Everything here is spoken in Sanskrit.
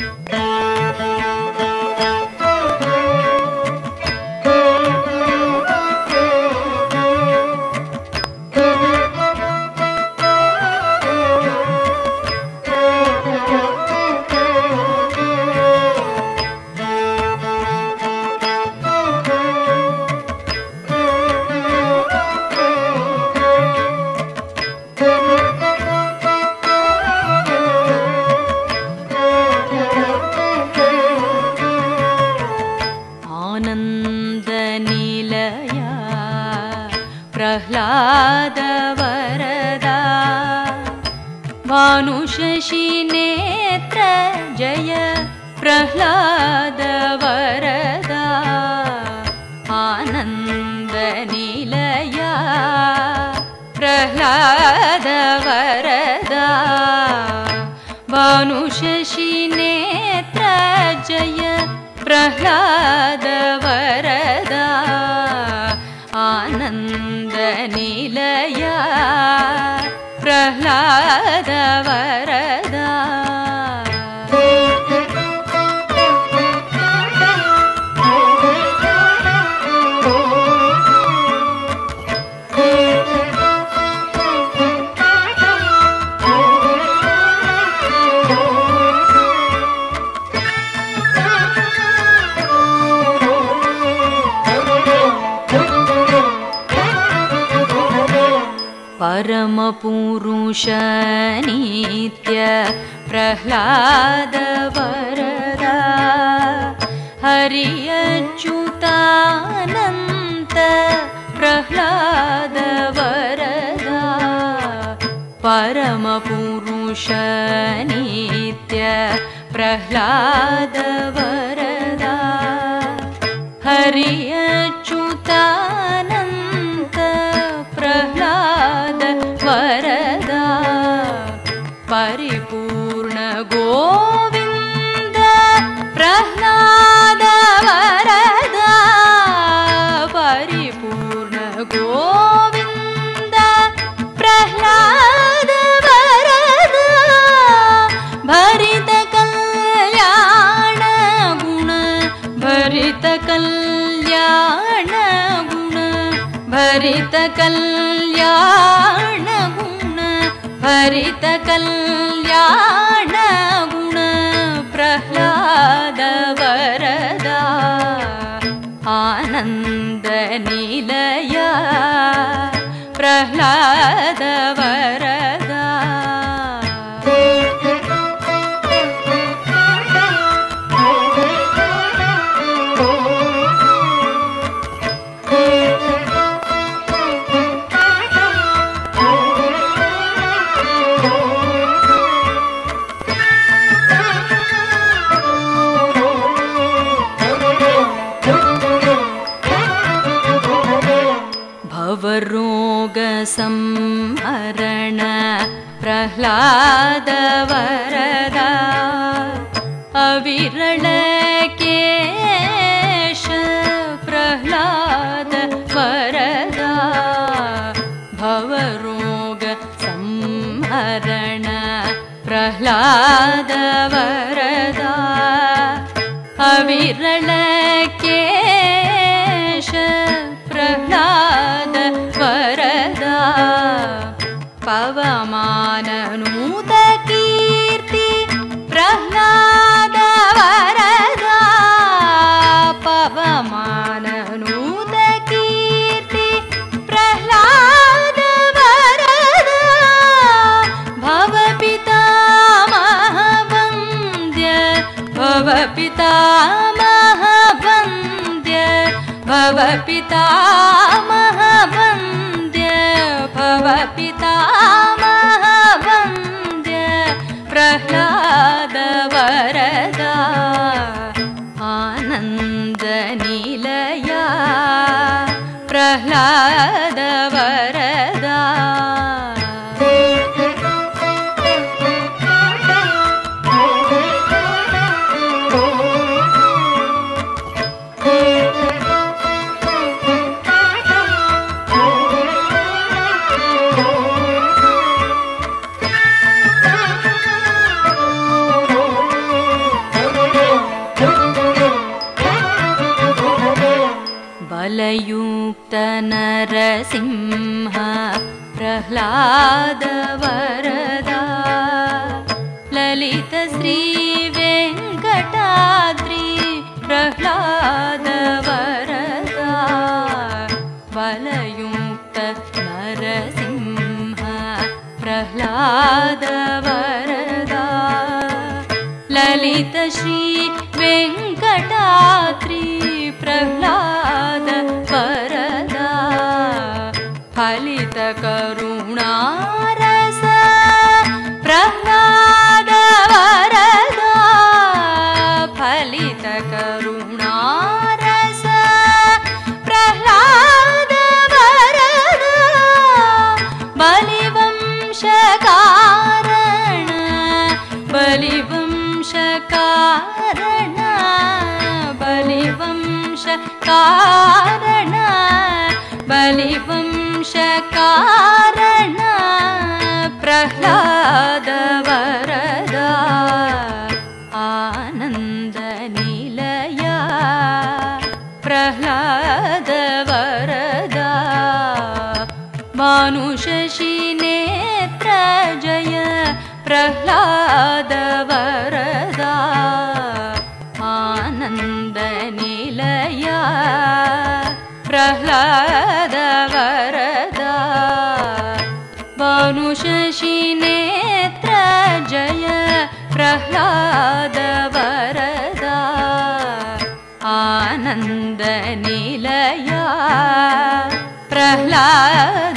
आनन्दनिलया भानुशशिनेत्र जय प्रह्लादवरदा। आनन्दनिलया प्रह्लादवरदा। भानुशशिनेत्र जय प्रह्लादवरदा। आनन्दनिलया प्रह्लादवरदा परमपुरुषनित्य प्रह्लादवरदा हरियच्युतानन्त प्रह्लादवरदा परमपुरुषनित्य प्रह्लादवरदा हरियच्युतानन्त भरित कल्याण गुण भरित कल्याण गुण भरित कल्याण गुण प्रह्लाद वरदा आनन्दनिलया प्रह्लाद प्रह्लादवरदा। अविरलकेश प्रह्लाद वरदा भवरोग संहरण प्रह्लाद वरदा पवमाननूतकीर्ति प्रह्लाद नरसिंह प्रह्लाद वरदा ललित श्री वेङ्कटाद्रि नरसिंह प्रह्लाद वरदा ललित श्री वेङ्कटाद्रि प्रह्लाद वरदा। फलित करुणारस प्रह्लाद वरदा। फलित करुणारस प्रह्लाद वरदा। बलिवंशकारण बलिवंशकारण കാരണ धनुषशिनेत्र जय प्रह्लादवरदा आनन्दनिलया प्रह्लाद